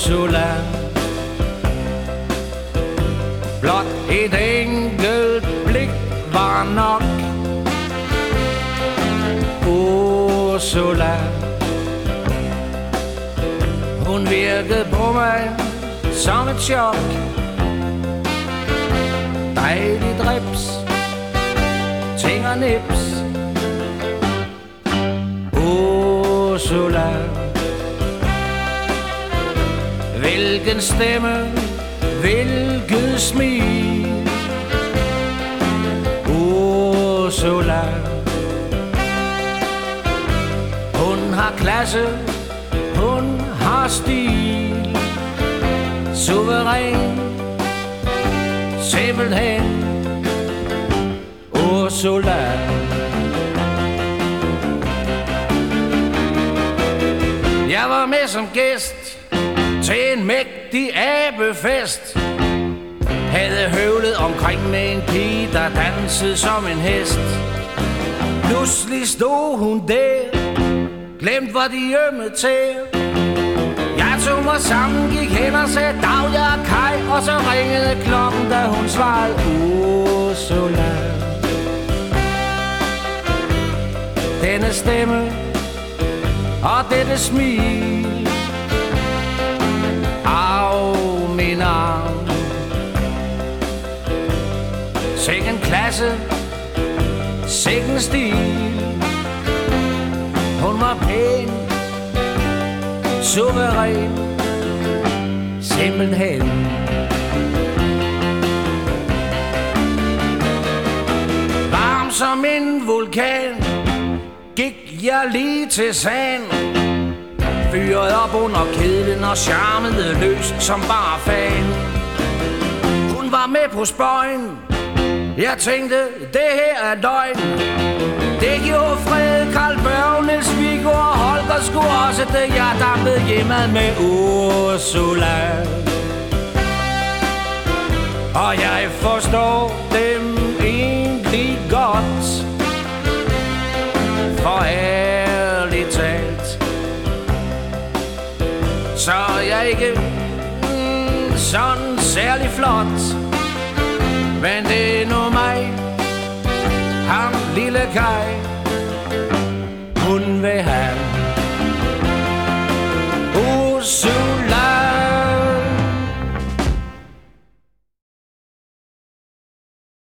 Ursula Blot et enkelt blik var nok. Ursula Hun virkede på mig som et chok. Dejlig drips Ting og nips. Ursula Hvilken stemme Hvilket smil Ursula oh, Hun har klasse Hun har stil. Suveræn Simpelthen. Oh, Ursula Jeg var med som gæst en mægtig abefest. Havde høvlet omkring med en pige, der dansede som en hest. Pludselig stod hun der, glemt var de ømme til. Jeg tog mig sammen, gik hen og sagde dag, jeg er Kai Og så ringede klokken, da hun svarede Ursula. Denne stemme og dette smil Sikken klasse. Sikken stil. Hun var pæn. Suveræn. Simpelthen Varm som en vulkan. Gik jeg lige til sand. Fyret op under kedlen og charmede løs som bare fan. Hun var med på spøjen. Jeg tænkte, det her er løgn. Det gjorde Fred, Karl Børg, Niels Viggo og Holger skulle også det Jeg dampede hjemad med Ursula. Og jeg forstår dem egentlig godt. For ærligt talt. Så er jeg ikke mm, sådan særlig flot. Malakai Hun vil have